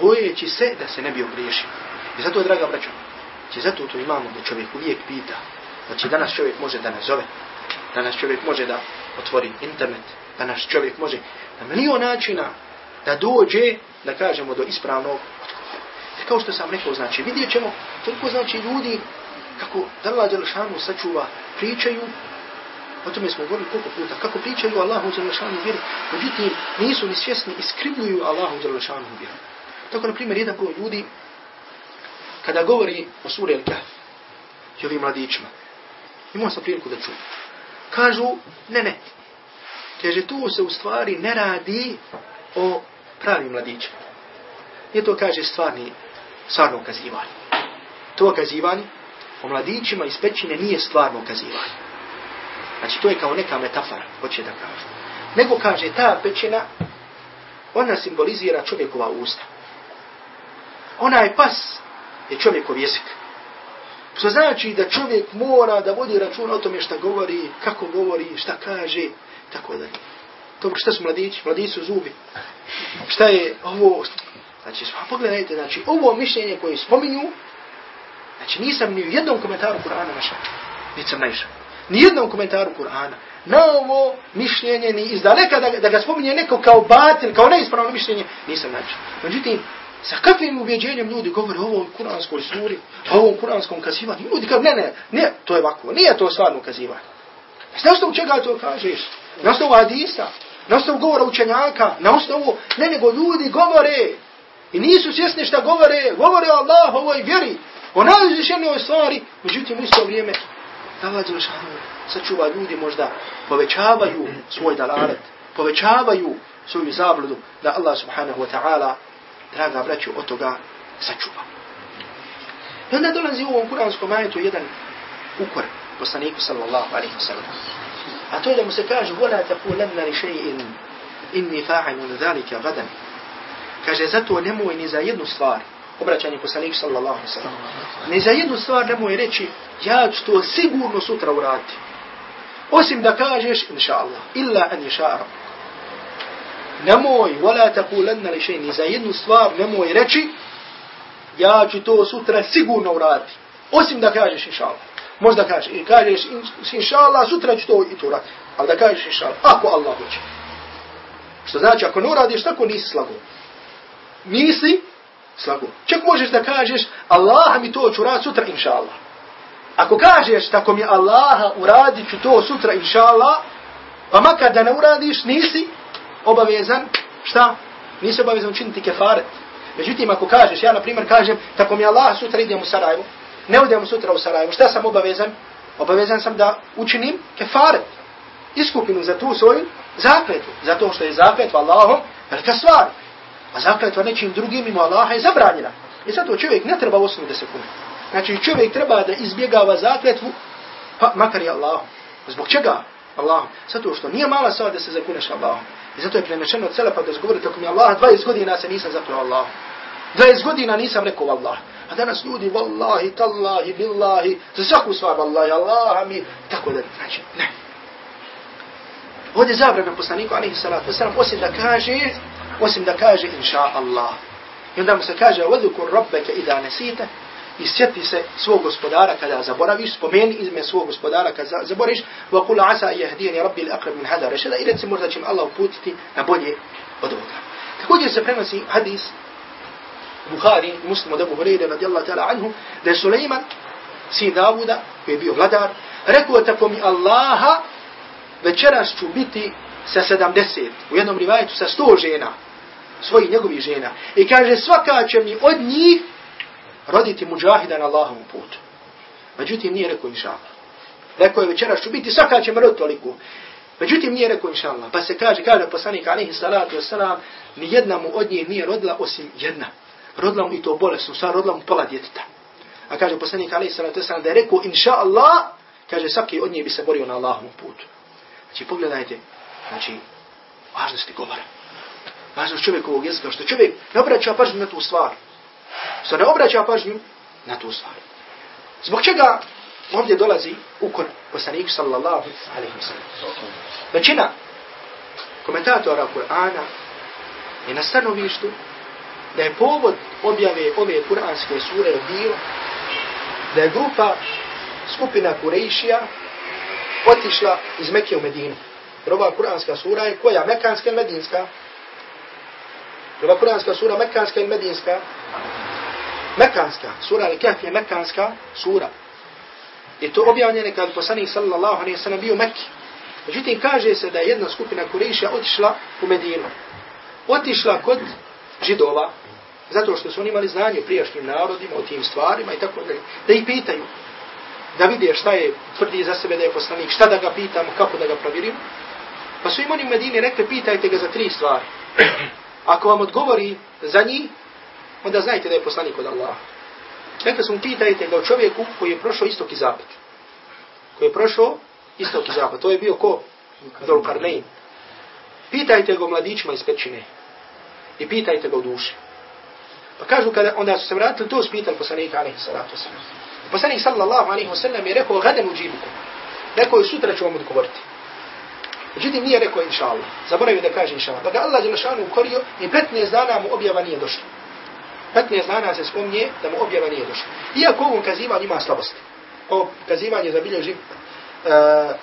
bojeći se da se ne bi ogriješio. I zato, draga braćo, znači, zato to imamo da čovjek uvijek pita. Znači, danas čovjek može da nazove, danas čovjek može da otvori internet, danas čovjek može na milion načina da dođe, da kažemo, do ispravnog odgovora. Kao što sam rekao, znači, vidjet ćemo toliko znači ljudi kako da Allah Đelešanu sačuva, pričaju, o tome smo govorili koliko puta, kako pričaju Allahu Đelešanu vjeru, međutim nisu ni svjesni iskribljuju Allahu Đelešanu vjeru. Tako, na primjer, jedan broj ljudi, kada govori o suri Al-Kahf, i ovim mladićima, imao sam priliku da čujem, kažu, ne, ne, kaže, tu se u stvari ne radi o pravim mladićima. Nije to, kaže, stvarni, stvarno ukazivanje. To ukazivanje o mladićima iz pećine nije stvarno ukazivanje. Znači, to je kao neka metafora, hoće da kaže. Nego kaže, ta pećina, ona simbolizira čovjekova usta. Ona je pas je čovjekov jezik. Što znači da čovjek mora da vodi račun o tome šta govori, kako govori, šta kaže, tako da. To šta su mladići? Mladići su zubi. Šta je ovo? Znači, pogledajte, znači, ovo mišljenje koje spominju, znači, nisam ni u jednom komentaru Kur'ana našao. Nisam naišao. Ni jednom komentaru Kur'ana. Na ovo mišljenje, ni izdaleka da, da ga spominje neko kao batil, kao neispravno mišljenje, nisam naišao. Međutim, sa kakvim ubjeđenjem ljudi govore o ovom kuranskoj suri, o ovom kuranskom kazivanju, ljudi kao, ne, ne, ne, to je ovako, nije to stvarno kazivanje. Pa na osnovu čega to kažeš? Na osnovu hadisa, na osnovu govora učenjaka, na osnovu, ne, nego ljudi govore i nisu svjesni šta govore, govore o Allahovoj vjeri, o najzvišenoj stvari, međutim u isto vrijeme, da Allah Đelešanu sačuva ljudi možda povećavaju svoj dalaret, povećavaju svoju zabludu, da Allah subhanahu wa ta'ala, draga braću, od toga sačuva. I onda dolazi u ovom kuranskom ajetu jedan ukor poslaniku sallallahu alaihi wa sallam. A to je da mu se kaže, وَلَا تَقُولَنَّ لِشَيْءٍ إِنِّي فَاعِلٌ ذَلِكَ غَدًا Kaže, zato nemoj ni za jednu stvar, obraćanje poslaniku sallallahu alaihi sallam, ni za jednu stvar nemoj reći, ja ću to sigurno sutra uraditi. Osim da kažeš, inša Allah, illa an iša Arab. Nemoj, wala taqulanna li shay, ni za jednu stvar nemoj reći, ja ću to sutra sigurno uraditi. Osim da kažeš, inša Allah. Možda kažeš, i kažeš, inša Allah, sutra ću to i to uraditi. Ali da kažeš, inša Allah, ako Allah hoće. Što znači, ako ne uradiš, tako nisi slago. Nisi slago. Čak možeš da kažeš, Allah mi to ću uraditi sutra, inša Allah. Ako kažeš tako mi Allaha uradit ću to sutra inša Allah, pa makar da ne uradiš, nisi obavezan, šta? Nisi obavezan učiniti kefaret. Međutim, ako kažeš, ja na primjer kažem, tako mi Allah sutra idem u Sarajevo, ne odem sutra u Sarajevo, šta sam obavezan? Obavezan sam da učinim kefaret. iskupinu za tu svoju zakletu. Zato što je zakletva Allahom velika stvar. Pa A zakletva nečim drugim ima Allaha je zabranjena. I zato čovjek ne treba osnovi da se kune. Znači čovjek treba da izbjegava zakletvu, pa makar je Allah. Zbog čega? Allah. Zato što nije mala stvar da se zakuneš Allah. I zato je prenešeno od pa da zgovori tako mi Allah, 20 godina se nisam zakleo Allah. 20 godina nisam rekao Allah. A danas ljudi, vallahi, tallahi, billahi, za svaku stvar, vallahi, Allah mi, tako da, znači, ne. Ovdje zabrana poslaniku, alaihi salatu wasalam, osim da kaže, osim da kaže, inša Allah. I onda mu se kaže, vadukur rabbeke ida nesite, i sjeti se svog gospodara kada zaboraviš, spomeni ime svog gospodara kada zaboriš, wa kul asa yahdini rabbi al-aqrab min hada rashada, i reci možda će mi Allah uputiti na bolje od ovoga. Također se prenosi hadis Bukhari, muslim od Abu Hureyre, radijallahu ta'ala anhu, da je Suleiman, sin Davuda, koji je bio vladar, rekao tako mi Allaha, večeras ću biti sa 70, u jednom rivajetu sa 100 žena, svojih njegovih žena. I kaže, svaka će mi od njih roditi muđahida na Allahovom putu. Međutim, nije rekao inša Allah. Rekao je večeras ću biti, svaka će mi roditi toliko. Međutim, nije rekao inša Allah. Pa se kaže, kaže poslanik alihi salatu wasalam, ni jedna mu od njih nije rodila osim jedna. Rodila mu i to bolesno, sad rodila mu pola djeteta. A kaže poslanik alihi salatu wasalam, da je rekao inša Allah, kaže svaki od njih bi se borio na Allahovom putu. Znači, pogledajte, znači, važnosti govora. Važnost čovjekovog jezika, što čovjek ne obraća pažnju na tu stvar što ne obraća pažnju na tu stvar. Zbog čega ovdje dolazi ukor poslanik sallallahu alaihi wa sallam. Većina komentatora Kur'ana je na stanovištu da je povod objave ove kuranske sure bio da je grupa skupina Kurejšija otišla iz Mekke u Medinu. Jer ova kuranska sura je koja? Mekanska ili Medinska? Ova kuranska sura Mekanska ili Medinska? Mekanska. Sura Al-Kahf je Mekanska sura. I to objavljene kad poslanik sallallahu alaihi sallam bio u Mekki. Međutim, kaže se da je jedna skupina Kurejša otišla u Medinu. Otišla kod židova, zato što su oni imali znanje o prijašnjim narodima, o tim stvarima i tako dalje, da ih pitaju, da vide šta je, tvrdi za sebe da je poslanik, šta da ga pitamo, kako da ga provjerimo. Pa su im oni u Medini rekli, pitajte ga za tri stvari. Ako vam odgovori za njih, onda znajte da je poslanik od Allaha. Rekli su mu, pitajte ga o čovjeku koji je prošao istok i zapad. Koji je prošao istok i zapad. To je bio ko? Dolkarnein. Pitajte ga o mladićima iz pećine. I pitajte ga o duši. Pa kažu, kada onda su se vratili, to spitali poslanika, alaihi salatu wasalam. Poslanik sallallahu alaihi wasalam je rekao, gada u džibuku. Rekao je, sutra ću vam odgovoriti. Međutim, nije rekao inša Allah. Zaboravio da kaže inša Allah. Pa ga Allah Đelešanu ukorio i 15 dana mu objava nije došla. 15 dana se spomnije da mu objava nije došla. Iako ovom kazivanju ima slabosti. Ovo kazivanje zabilježi uh,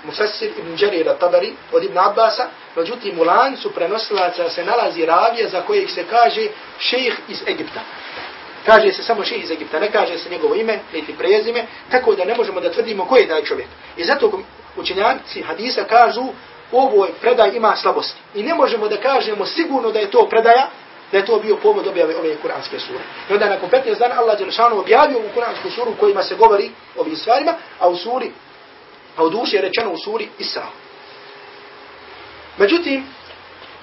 Mufassir ibn Đarir al-Tabari od Ibn Abbasa, međutim u lancu prenosilaca se nalazi ravija za kojeg se kaže šejh iz Egipta. Kaže se samo šejh iz Egipta, ne kaže se njegovo ime, niti prezime, tako da ne možemo da tvrdimo ko je taj čovjek. I zato učenjaci hadisa kažu ovoj predaj ima slabosti. I ne možemo da kažemo sigurno da je to predaja, da je to bio povod objave ove kuranske sure. I onda nakon 15 dana Allah Đelšanu objavio u kuransku suru kojima se govori o ovim stvarima, a u suri, a u duši je rečeno u suri Isra. Međutim,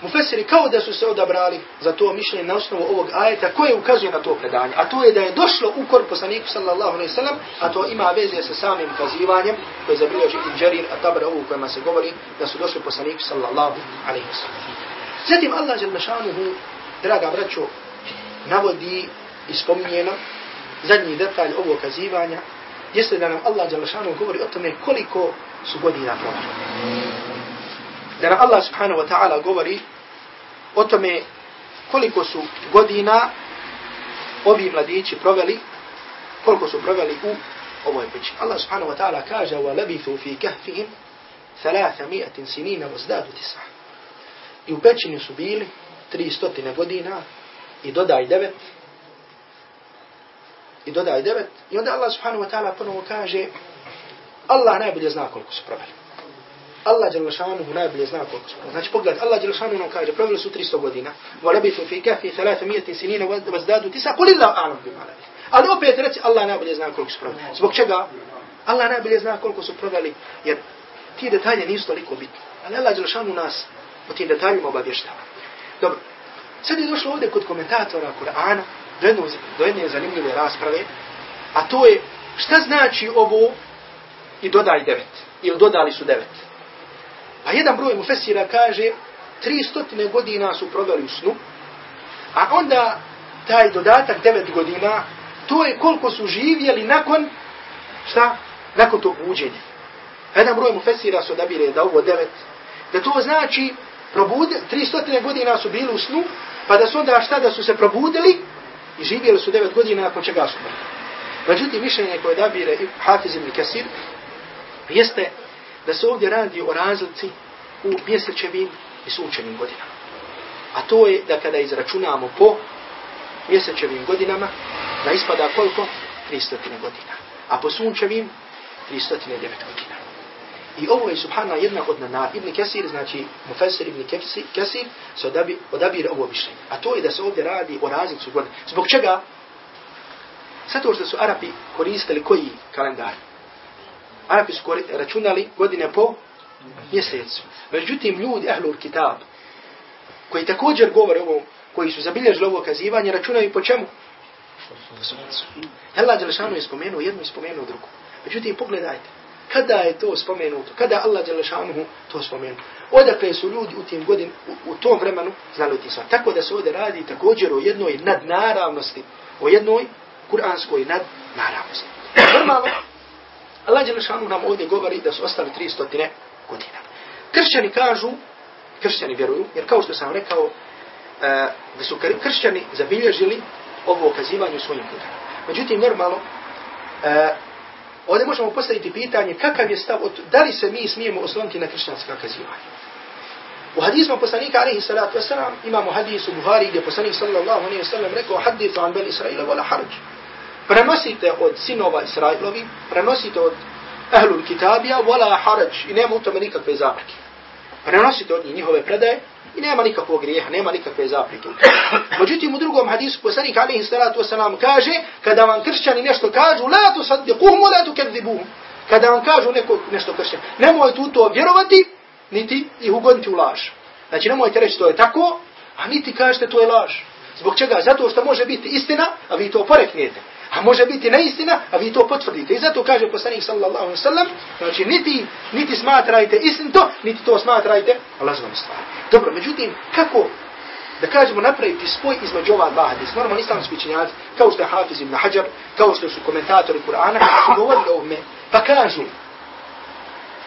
Mufesiri kao da su se odabrali za to mišljenje na osnovu ovog ajeta koje ukazuje na to predanje. A to je da je došlo u kor poslaniku sallallahu alaihi sallam, a to ima veze sa samim kazivanjem koje je zabilježi Inđerir, Džarir, a tabra ovu kojima se govori da su došli poslaniku sallallahu alaihi sallam. Zatim Allah žel našanuhu, draga braćo, navodi i spominje nam zadnji detalj ovog kazivanja, jeste da nam Allah žel našanuhu govori o tome koliko su godina provali da nam Allah subhanahu wa ta'ala govori o tome koliko su godina ovi mladići proveli, koliko su proveli u ovoj peći. Allah subhanahu wa ta'ala kaže وَلَبِثُوا فِي كَهْفِهِمْ ثَلَاثَ سِنِينَ وَزْدَادُ تِسَعَ I u pećini su bili 300 godina i dodaj devet i dodaj devet i onda Allah subhanahu wa ta'ala ponovo kaže Allah najbolje zna koliko su proveli. Allah dželle šanu najbolje zna koliko su. Znači pogled, Allah dželle šanu nam kaže, proveli su 300 godina. Wa labitu fi kahfi 300 sinina wa zdadu tisa. Qul a'lam bima labith. Ali opet reci Allah najbolje zna koliko su proveli. Zbog čega? Allah najbolje zna koliko su proveli, jer ti detalje nisu toliko bitni. Ali Allah dželle šanu nas o tim detaljima obavještava. Dobro. Sad je došlo ovdje kod komentatora Kur'ana do jedno, do jedne zanimljive rasprave, a to je šta znači ovo i dodaj devet, ili dodali su devet. A jedan broj mufesira kaže 300 godina su proveli u snu, a onda taj dodatak 9 godina, to je koliko su živjeli nakon, šta? Nakon tog buđenja. Jedan broj mufesira su odabire da ovo 9, da to znači probude, 300 godina su bili u snu, pa da su onda šta da su se probudili i živjeli su 9 godina nakon čega su proveli. Međutim, mišljenje koje odabire Hafiz ibn Kasir jeste da se ovdje radi o razlici u mjesečevim i sunčevim godinama. A to je da kada izračunamo po mjesečevim godinama, da ispada koliko? 300 godina. A po sunčevim 309 godina. I ovo je subhana jedna od na Ibn Kesir, znači Mufesir Ibn Kesir, se odabi, odabire ovo mišljenje. A to je da se ovdje radi o razlicu godina. Zbog čega? Zato što su Arapi koristili koji kalendar? Arapi su računali godine po mjesecu. Međutim, ljudi, ahlul kitab, koji također govore ovo, koji su zabilježili ovo kazivanje, računaju po čemu? Po suncu. Allah Đelešanu je spomenuo jedno i spomenuo drugo. Međutim, pogledajte, kada je to spomenuto, kada Allah Đelešanu to spomenuo, odakle su ljudi u tim godin, u, u tom vremenu znali ti stvari. Tako da se ovdje radi također o jednoj nadnaravnosti, o jednoj kuranskoj nadnaravnosti. Normalno, Allah Đelešanu nam ovdje govori da su ostali 300 godina. Kršćani kažu, kršćani vjeruju, jer kao što sam rekao, uh, da su kršćani zabilježili ovo okazivanje u svojim knjigama. Međutim, normalno, uh, ovdje možemo postaviti pitanje kakav je stav, od, da li se mi smijemo osloniti na kršćanske okazivanje. U hadizmu poslanika alaihi salatu wasalam imamo hadis u Buhari gdje poslanik sallallahu alaihi wasallam rekao hadithu an bel Israila wala harđu. Prenosite od sinova Israilovi, prenosite od ahlul kitabija, wala haraj, i nema u tome nikakve zapreke. Prenosite od njih njihove predaje, i nema nikakvog grijeha, nema nikakve zapreke. Međutim, u drugom hadisu poslanik alaihi salatu wasalam kaže, kada vam kršćani nešto kažu, la tu saddiquhum, la tu kedzibuhum. Kada vam kažu neko, nešto kršćani, nemojte u to vjerovati, niti ih ugoniti u laž. Znači, nemojte reći to je tako, a niti kažete to je laž. Zbog čega? Zato što može biti istina, a vi to poreknijete. A može biti neistina, a vi to potvrdite. I zato kaže poslanik sallallahu alaihi sallam, znači niti, niti smatrajte istinto, niti to smatrajte lažnom stvar. Dobro, međutim, kako da kažemo napraviti spoj između ova dva hadisa. Normalno islamski učenjaci, kao što je Hafiz ibn Hajar, kao što su komentatori Kur'ana, su govorili o ovome, pa kažu,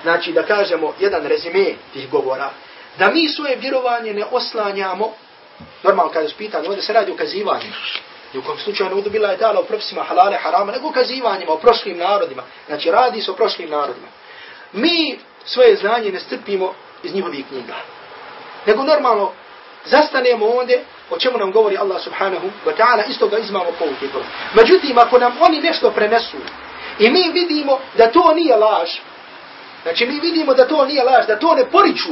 znači da kažemo jedan rezime tih govora, da mi svoje vjerovanje ne oslanjamo, normalno kada su pitanje, ovdje se radi o kazivanju, I u kom slučaju nudu bila je tala o propisima halale, harama, nego ukazivanjima o prošlim narodima. Znači radi se o prošlim narodima. Mi svoje znanje ne strpimo iz njihovih knjiga. Nego normalno zastanemo onda o čemu nam govori Allah subhanahu wa ta'ala, isto ga izmamo povuke toga. Međutim, ako nam oni nešto prenesu i mi vidimo da to nije laž, znači mi vidimo da to nije laž, da to ne poriču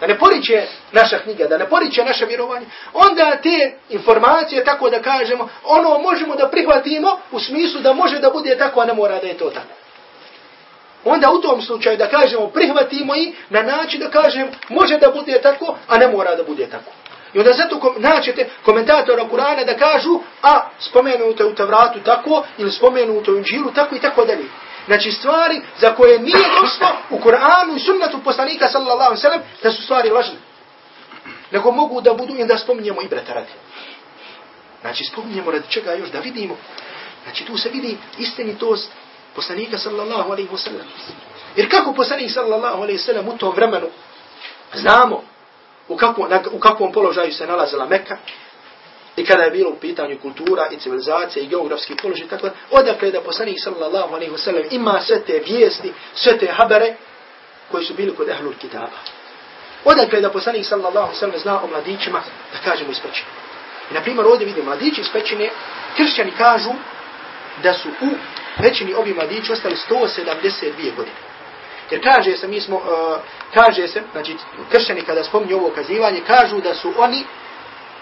da ne poriče naša knjiga, da ne poriče naše vjerovanje, onda te informacije, tako da kažemo, ono možemo da prihvatimo u smislu da može da bude tako, a ne mora da je to tako. Onda u tom slučaju da kažemo prihvatimo i na način da kažem može da bude tako, a ne mora da bude tako. I onda zato kom, naćete komentatora Kur'ana da kažu, a spomenuto u Tavratu tako, ili spomenuto u Inđiru tako i tako dalje. Znači stvari za koje nije došlo u Kur'anu i sunnetu poslanika sallallahu alaihi sallam da su stvari lažne. Nego mogu da budu i da spominjemo i brata radi. Znači spominjemo radi čega još da vidimo. Znači tu se vidi istinitost poslanika sallallahu alaihi sallam. Jer kako poslanik sallallahu alaihi sallam u tom vremenu znamo u kakvom, na, u kakvom položaju se nalazila Mekka, I kada je bilo u pitanju kultura i civilizacija i geografski položaj, tako da, odakle da poslanik sallallahu alaihi wasallam ima sve te vijesti, sve te habere koji su bili kod ehlul kitaba. Odakle da poslanik sallallahu alaihi wasallam zna o mladićima, da kažemo iz pećine. I na primjer ovdje vidimo mladići iz pećine, kršćani kažu da su u pećini ovi mladići ostali 172 godine. Jer kaže se, mi smo, uh, kaže se, znači kršćani kada spominju ovo kazivanje, kažu da su oni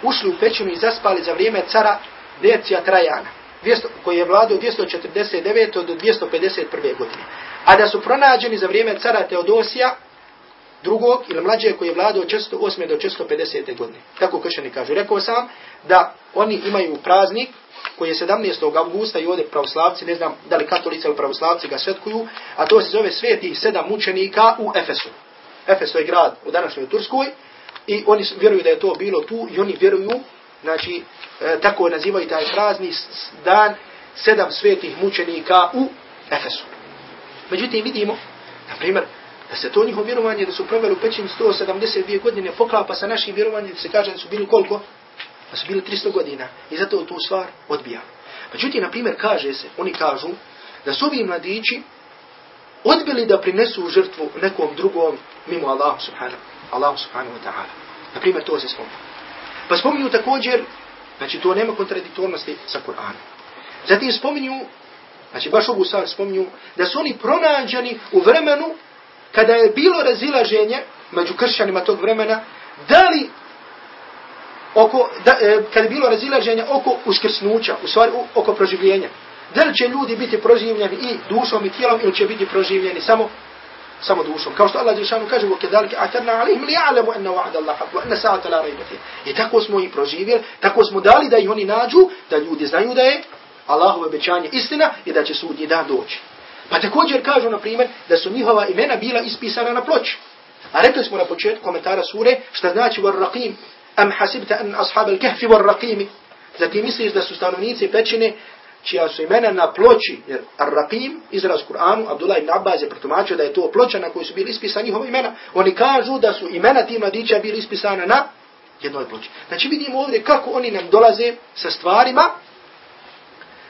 ušli u pećinu i zaspali za vrijeme cara Decija Trajana, koji je vladao 249. do 251. godine. A da su pronađeni za vrijeme cara Teodosija, drugog ili mlađe koji je vladao 408. do 450. godine. Tako kršćani kažu. Rekao sam da oni imaju praznik koji je 17. augusta i ovdje pravoslavci, ne znam da li katolici ili pravoslavci ga svetkuju, a to se zove sveti sedam mučenika u Efesu. Efeso je grad u današnjoj Turskoj, I oni vjeruju da je to bilo tu i oni vjeruju, znači, e, tako nazivaju taj prazni dan sedam svetih mučenika u Efesu. Međutim, vidimo, na primjer, da se to njihovo vjerovanje da su proveli u pećini 172 godine poklapa sa našim vjerovanjem da se kaže da su bili koliko? Da su bili 300 godina. I zato tu stvar odbija. Međutim, na primjer, kaže se, oni kažu da su ovi mladići odbili da prinesu žrtvu nekom drugom mimo Allah subhanahu Allah subhanahu wa ta'ala. Naprimjer, to se spominje. Pa spominju također, znači to nema kontradiktornosti sa Kur'anom. Zatim spominju, znači baš ovu stvar spominju, da su oni pronađeni u vremenu kada je bilo razilaženje među kršćanima tog vremena, da li oko, da, e, kada je bilo razilaženje oko uskrsnuća, u stvari oko proživljenja. Da li će ljudi biti proživljeni i dušom i tijelom ili će biti proživljeni samo samo dušom. Kao što Allah Đelšanu kaže, وَكَذَلِكَ أَعْتَرْنَا عَلِهِمْ لِيَعْلَمُ أَنَّ وَعَدَ اللَّهَ حَقُ وَأَنَّ سَاعَةَ لَا رَيْبَ فِيهِ I tako smo ih proživjeli, tako smo dali da ih oni nađu, da ljudi znaju da je Allahove obećanje istina i da će sudnji dan doći. Pa također kažu, na primjer, da su njihova imena bila ispisana na ploči. A rekli smo na početku komentara sure, šta znači وَالرَّقِيمِ أَمْ حَسِبْتَ أَنْ أَصْحَابَ الْكَهْفِ وَالرَّقِيمِ Zatim misliš da su stanovnici pećine čija su imena na ploči, jer Ar-Raqim, izraz Kur'anu, Abdullah ibn Abbas je protumačio da je to ploča na kojoj su bili ispisani njihova imena. Oni kažu da su imena tih mladića bili ispisana na jednoj ploči. Znači vidimo ovdje kako oni nam dolaze sa stvarima,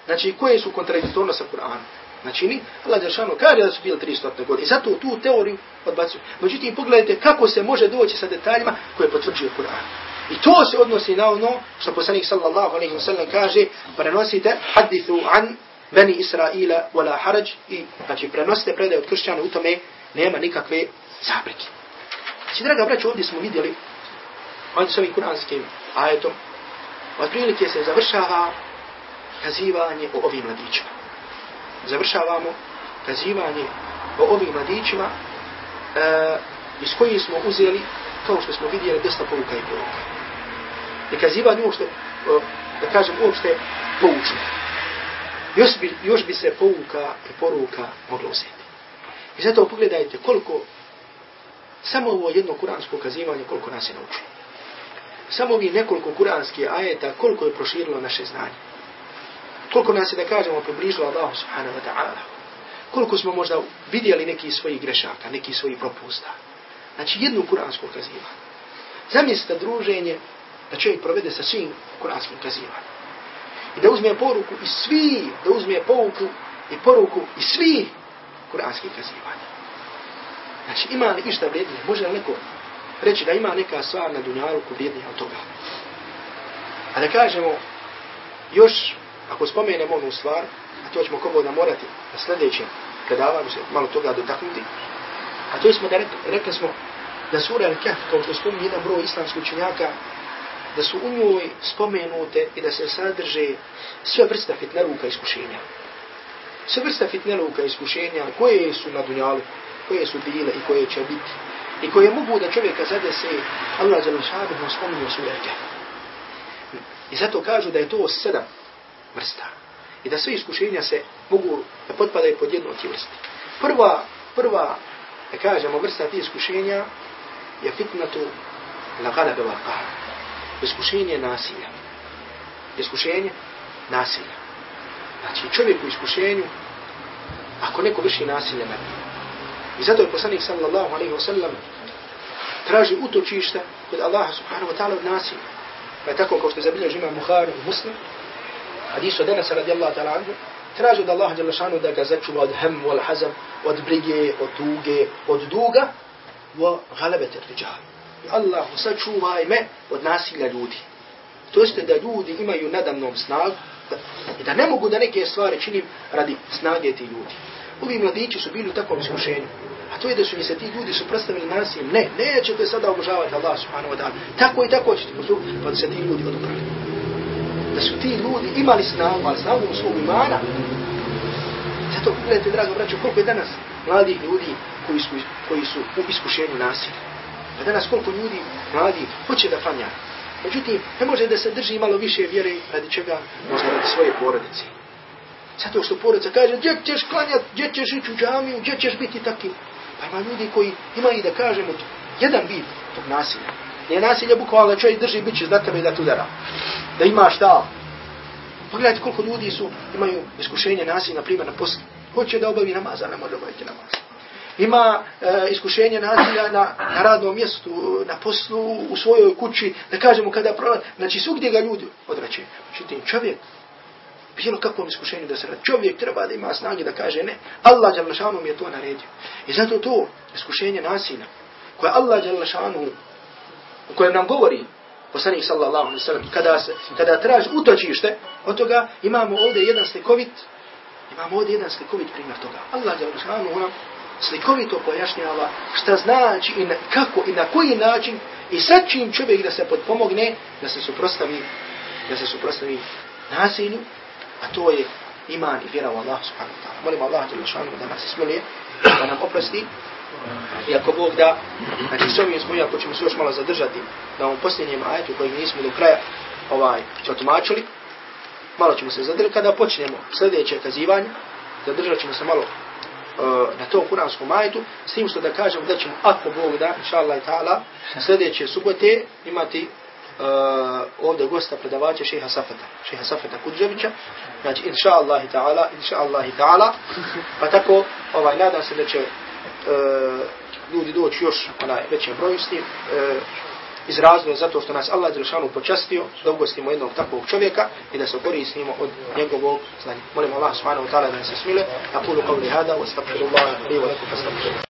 znači koje su kontradiktorne sa Kur'anom. Znači ni, Allah Đeršanu kaže da su bili 300 godine. I zato tu teoriju odbacuju. Međutim, pogledajte kako se može doći sa detaljima koje potvrđuje Kur'an. I to se odnosi na ono što poslanik sallallahu alaihi wa sallam kaže, prenosite hadithu an Beni Israila wala haraj i znači prenosite predaje od kršćana u tome nema nikakve zapreke. Znači, draga braćo, ovdje smo vidjeli ovdje s ovim kuranskim ajetom od prilike se završava kazivanje o ovim mladićima. Završavamo kazivanje o ovim mladićima e, iz kojih smo uzeli, kao što smo vidjeli, dosta poruka i poruka. I uopšte, da kažem, uopšte poučno. Još bi, još bi se pouka i poruka moglo uzeti. I zato pogledajte koliko samo ovo jedno kuransko kazivanje koliko nas je naučilo. Samo ovi nekoliko kuranskih ajeta koliko je proširilo naše znanje. Koliko nas je, da kažemo, približilo Allahu subhanahu wa ta'ala. Koliko smo možda vidjeli neki svojih grešaka, neki svojih propusta. Znači jedno kuransko kazivanje. Zamislite druženje da čovjek provede sa svim kuranskim kazivanjem. I da uzme poruku i svi, da uzme pouku i poruku i svi kuranskih kazivanja. Znači ima li išta vrijednije? Može li neko reći da ima neka stvar na dunjaluku vrijednija od toga? A da kažemo još, ako spomenemo onu stvar, a to ćemo kogo da morati na sljedećem predavanju se malo toga dotaknuti, a to smo da rekli, rekli smo da sura Al-Kahf, kao što spominje jedan broj islamskih učenjaka, da su u njoj spomenute i da se sadrže sve vrsta fitneluka iskušenja. Sve vrsta fitneluka iskušenja koje su na dunjalu, koje su bile i koje će biti. I koje mogu da čovjeka zadese, Allah za lušabu mu spominje su jerke. I zato kažu da je to sedam vrsta. I da sve iskušenja se mogu da potpadaju pod jednu od tih vrsti. Prva, prva, da kažemo, vrsta tih iskušenja je fitnatu la galabe wa qahar iskušenje nasilja. Iskušenje nasilja. Znači čovjek u iskušenju, ako neko vrši nasilje nad njim. I zato je poslanik sallallahu alaihi wa sallam traži utočište kod Allaha subhanahu wa ta'ala od nasilja. Pa je tako kao što je zabilježi ima Bukhari i Muslim, hadis od Enesa radijallahu ta'ala anhu, traži od Allaha djelašanu da ga začuva od hem, od hazam, od brige, od tuge, od duga, wa galabete riđalu. I Allah sačuvaj me od nasilja ljudi. To jeste da ljudi imaju nadamnom snagu i da ne mogu da neke stvari činim radi snage ti ljudi. Ovi mladići su bili u takvom iskušenju. A to je da su mi se ti ljudi suprostavili nasiljem. Ne, nećete sada obožavati Allah subhanahu wa ta'ala. Tako i tako ćete postupiti, pa da se ti ljudi odobrali. Da su ti ljudi imali snagu, ali snagu u svog imana. Zato pogledajte, drago braćo, koliko je danas mladih ljudi koji su, koji su u iskušenju nasilja. A danas koliko ljudi, mladi, hoće da klanja. Međutim, ne može da se drži malo više vjere radi čega, možda radi svoje porodice. Zato što porodica kaže, gdje ćeš klanjati, gdje ćeš ići u džamiju, gdje ćeš biti takim. Pa ima ljudi koji imaju da kažemo jedan vid tog nasilja. Nije nasilje bukvalno čovjek drži bit će za tebe da tu udara. Da ima šta. Pogledajte koliko ljudi su, imaju iskušenje nasilja, na primjer, na poslu. Hoće da obavi namaz, a ne može obaviti namaz ima e, iskušenje nasilja na, na radnom mjestu, na poslu, u svojoj kući, da kažemo kada prolazi, znači svugdje ga ljudi odrače. Međutim, čovjek, bilo kakvom iskušenju da se radi, čovjek treba da ima snage da kaže ne, Allah Đalešanu mi je to naredio. I zato to iskušenje nasilja, koje Allah Đalešanu, koje nam govori, poslanik sallallahu alaihi sallam, kada, se, kada traži utočište, od toga imamo ovdje jedan slikovit, imamo ovdje jedan slikovit primjer toga. Allah Đalešanu nam slikovito pojašnjava šta znači i na, kako i na koji način i sa čim čovjek da se podpomogne da se suprostavi da se suprostavi nasilju a to je iman i vjera u Allah subhanahu wa ta'ala. Molim Allah da nas smilije, da nam oprosti. I ako Bog da, znači s ovim smo, iako ćemo se još malo zadržati na ovom posljednjem ajetu koji nismo do kraja ovaj, otumačili, malo ćemo se zadržati. Kada počnemo sljedeće kazivanje, zadržat ćemo se malo E, na to kuranskom ajetu, s tim što da kažem da ćemo, ako Bog da, inša Allah i ta'ala, sljedeće subote imati uh, ovdje gosta predavača šeha Safeta, šeha Safeta Kudževića, znači inša Allah i ta'ala, inša Allah i ta'ala, pa tako, ovaj, nadam se da će uh, ljudi doći još onaj većem broju s tim, uh, iz razloga zato što nas Allah Đelšanu počastio da ugostimo jednog takvog čovjeka i da se koristimo od njegovog znanja. Molim Allah subhanahu wa ta'ala da nas se smile. Aqulu qavli hada wa astaghfirullah li wa lakum fastaghfiruh.